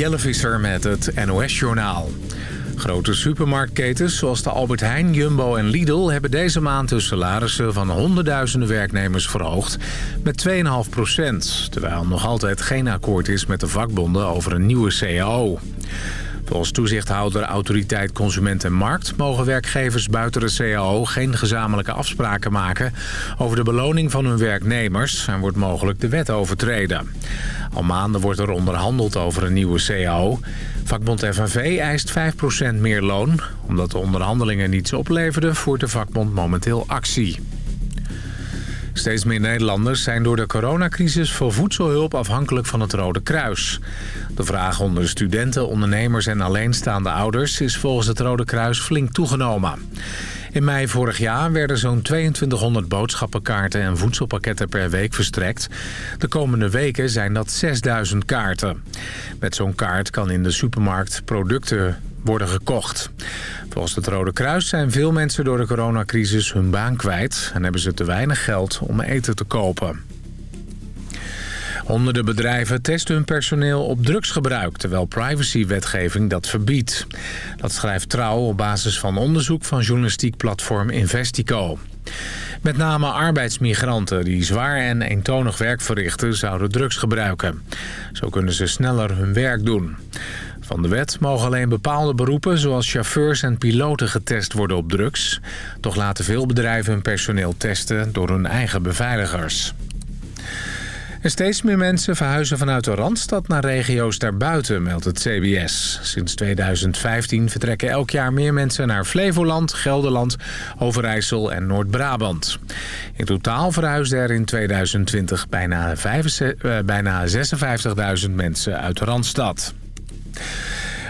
Jelle Visser met het NOS-journaal. Grote supermarktketens zoals de Albert Heijn, Jumbo en Lidl... hebben deze maand de salarissen van honderdduizenden werknemers verhoogd met 2,5 procent. Terwijl nog altijd geen akkoord is met de vakbonden over een nieuwe CAO. Volgens toezichthouder Autoriteit Consument en Markt... mogen werkgevers buiten de CAO geen gezamenlijke afspraken maken... over de beloning van hun werknemers en wordt mogelijk de wet overtreden. Al maanden wordt er onderhandeld over een nieuwe CAO. Vakbond FNV eist 5% meer loon. Omdat de onderhandelingen niets opleverden, voert de vakbond momenteel actie. Steeds meer Nederlanders zijn door de coronacrisis voor voedselhulp afhankelijk van het Rode Kruis. De vraag onder studenten, ondernemers en alleenstaande ouders is volgens het Rode Kruis flink toegenomen. In mei vorig jaar werden zo'n 2200 boodschappenkaarten en voedselpakketten per week verstrekt. De komende weken zijn dat 6000 kaarten. Met zo'n kaart kan in de supermarkt producten worden gekocht. Volgens het Rode Kruis zijn veel mensen door de coronacrisis hun baan kwijt... en hebben ze te weinig geld om eten te kopen. Honderden bedrijven testen hun personeel op drugsgebruik... terwijl privacywetgeving dat verbiedt. Dat schrijft Trouw op basis van onderzoek van journalistiek platform Investico. Met name arbeidsmigranten die zwaar en eentonig werk verrichten... zouden drugs gebruiken. Zo kunnen ze sneller hun werk doen. Van de wet mogen alleen bepaalde beroepen zoals chauffeurs en piloten getest worden op drugs. Toch laten veel bedrijven hun personeel testen door hun eigen beveiligers. Steeds meer mensen verhuizen vanuit de Randstad naar regio's daarbuiten, meldt het CBS. Sinds 2015 vertrekken elk jaar meer mensen naar Flevoland, Gelderland, Overijssel en Noord-Brabant. In totaal verhuisden er in 2020 bijna, eh, bijna 56.000 mensen uit de Randstad.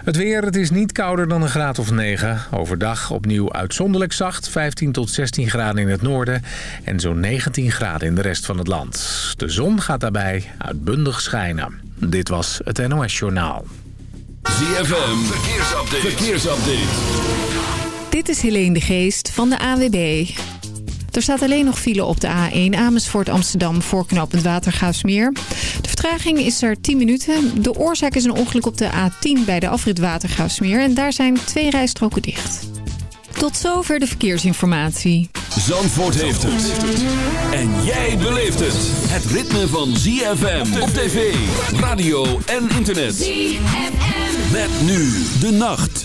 Het weer, het is niet kouder dan een graad of 9. Overdag opnieuw uitzonderlijk zacht, 15 tot 16 graden in het noorden... en zo'n 19 graden in de rest van het land. De zon gaat daarbij uitbundig schijnen. Dit was het NOS Journaal. ZFM, verkeersupdate. verkeersupdate. Dit is Helene de Geest van de AWB. Er staat alleen nog file op de A1 Amersfoort Amsterdam voor knooppunt Watergaasmeer. De vertraging is er 10 minuten. De oorzaak is een ongeluk op de A10 bij de afrit Watergaasmeer. En daar zijn twee rijstroken dicht. Tot zover de verkeersinformatie. Zandvoort heeft het. En jij beleeft het. Het ritme van ZFM op tv, radio en internet. ZFM. Met nu de nacht.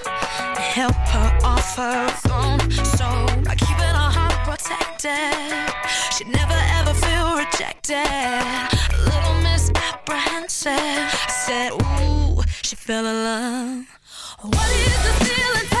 help her off her throne. So by keeping her heart protected, she'd never ever feel rejected. A little misapprehensive. I said, Ooh, she fell in love. What is the feeling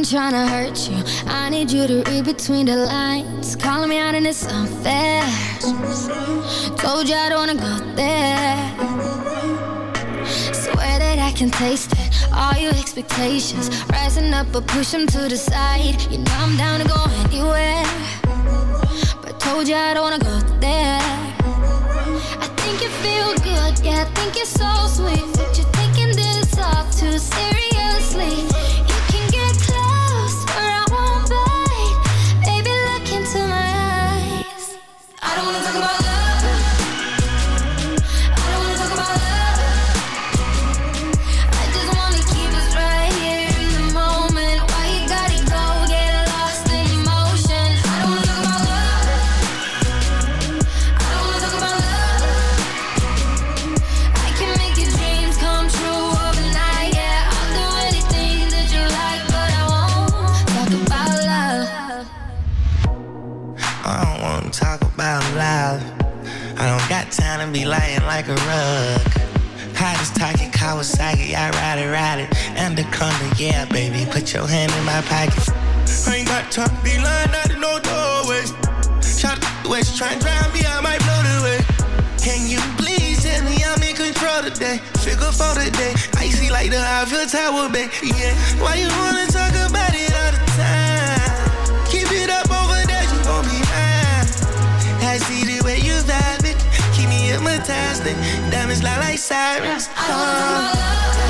Ain't trying to hurt you. I need you to read between the lines. Calling me out and it's unfair. Told you I don't wanna go there. Swear that I can taste it. All your expectations rising up, but push them to the side. You know I'm down to go anywhere. But told you I don't wanna go there. I think you feel good, yeah, I think you're so sweet. Be lying like a rug. Hottest talking Kawasaki, I ride it, ride it. and the Anaconda, yeah, baby, put your hand in my pocket. I ain't got time to be lying out in no doorway. Shot the she try and drive me, I might blow the way. Can you please tell me I'm in control today? Figure for the day, icy like the Eiffel Tower, baby. Yeah, why you wanna hypnotized. Diamonds like sirens. Oh.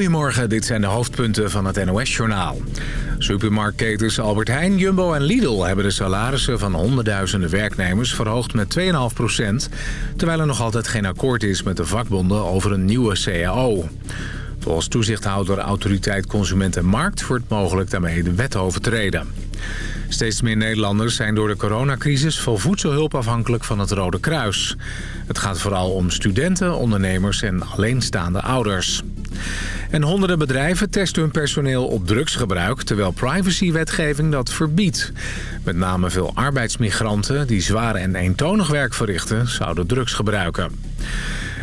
Goedemorgen, dit zijn de hoofdpunten van het NOS-journaal. Supermarktketens Albert Heijn, Jumbo en Lidl hebben de salarissen van honderdduizenden werknemers verhoogd met 2,5% terwijl er nog altijd geen akkoord is met de vakbonden over een nieuwe CAO. Volgens toezichthouder Autoriteit Consument en Markt wordt mogelijk daarmee de wet overtreden. Steeds meer Nederlanders zijn door de coronacrisis voor voedselhulp afhankelijk van het Rode Kruis. Het gaat vooral om studenten, ondernemers en alleenstaande ouders. En honderden bedrijven testen hun personeel op drugsgebruik... terwijl privacywetgeving dat verbiedt. Met name veel arbeidsmigranten die zwaar en eentonig werk verrichten... zouden drugs gebruiken.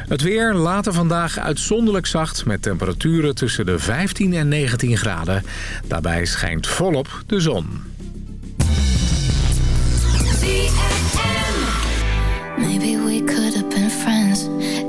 Het weer later vandaag uitzonderlijk zacht met temperaturen tussen de 15 en 19 graden. Daarbij schijnt volop de zon.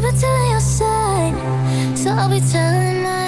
You've telling your side? So I'll be telling mine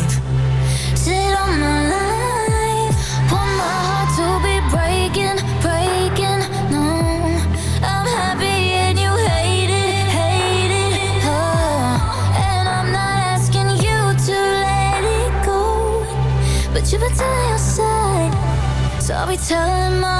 telling mine,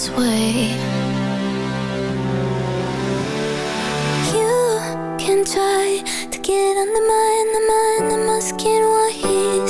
this way. You can try to get under my, under my, my skin while he's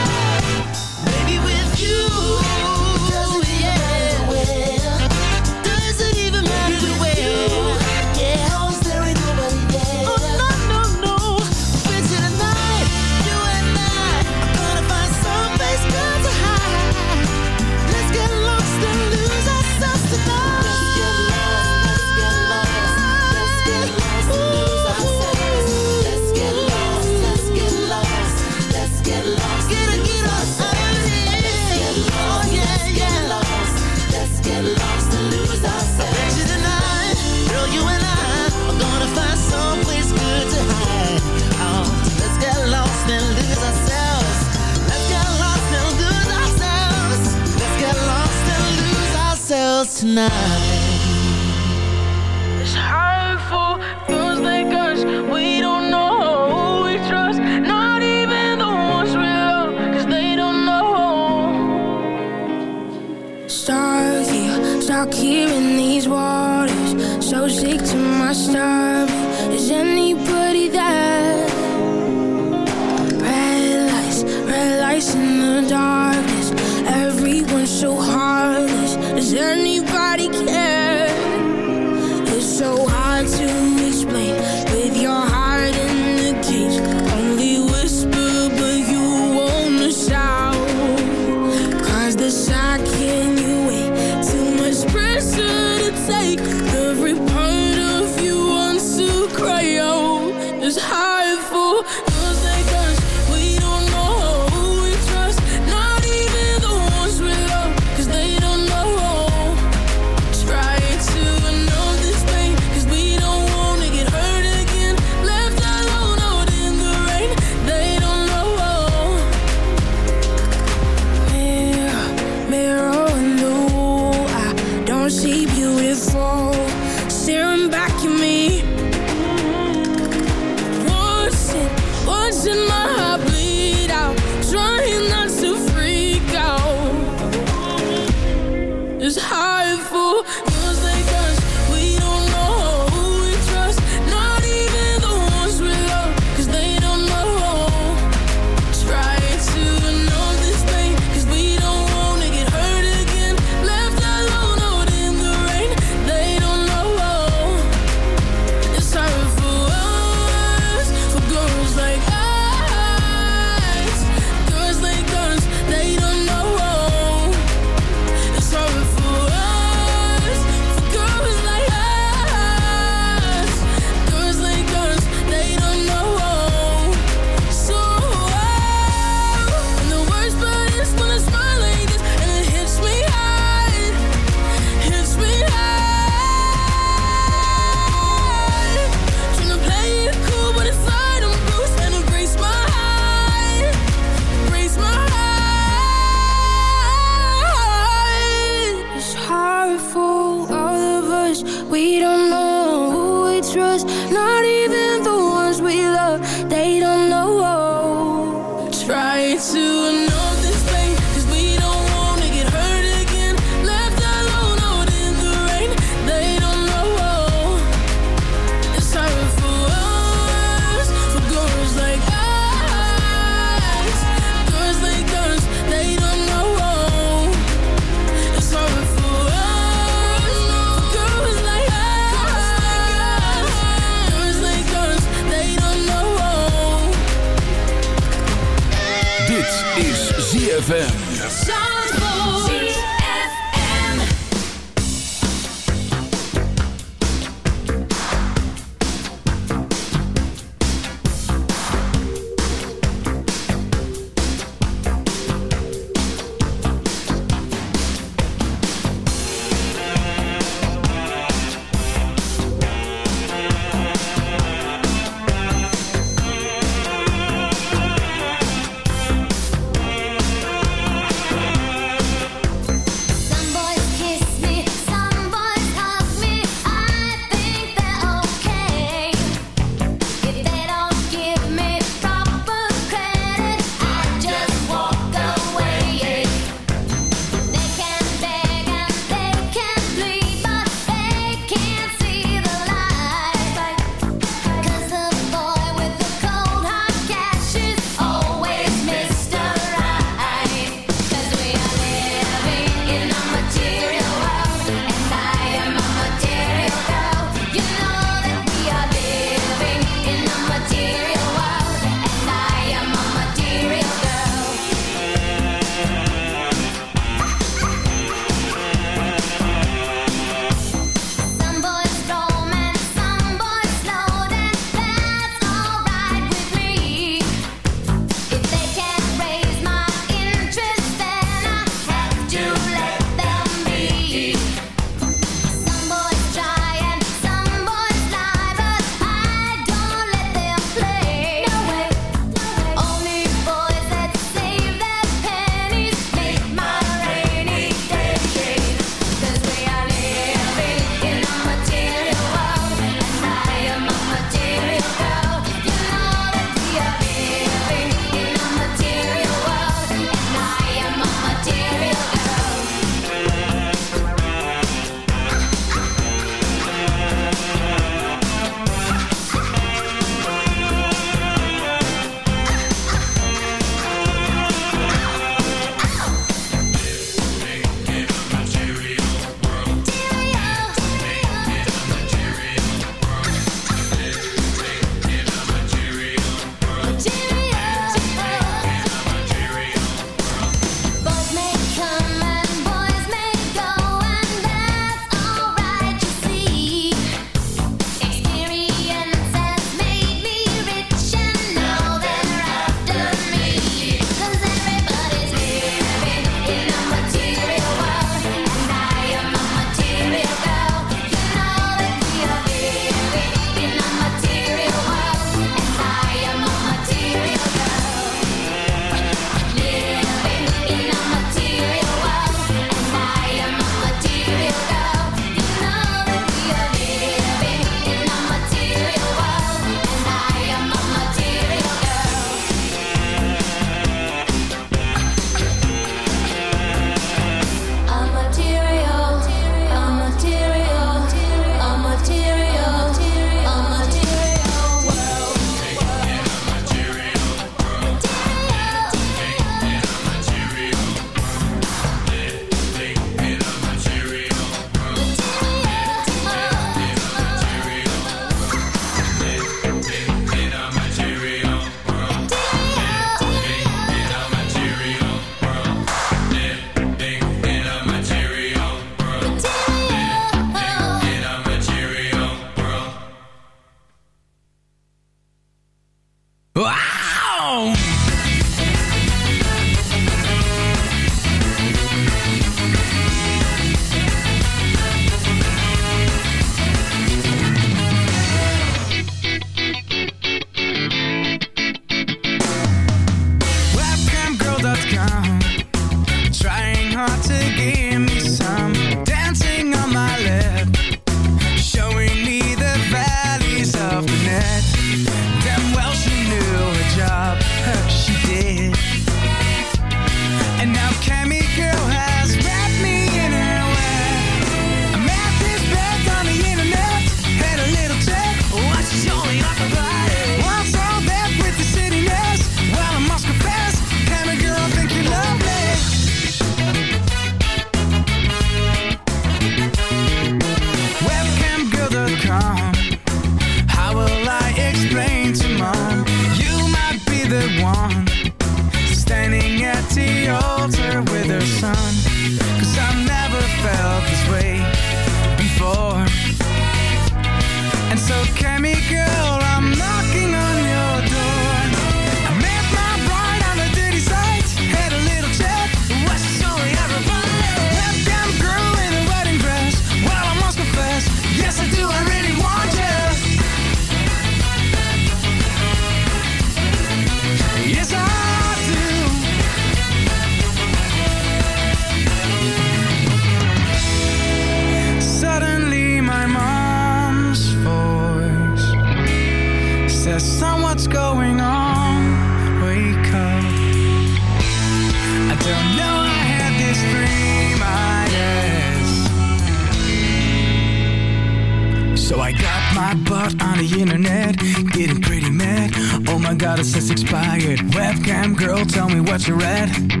tell me what you read.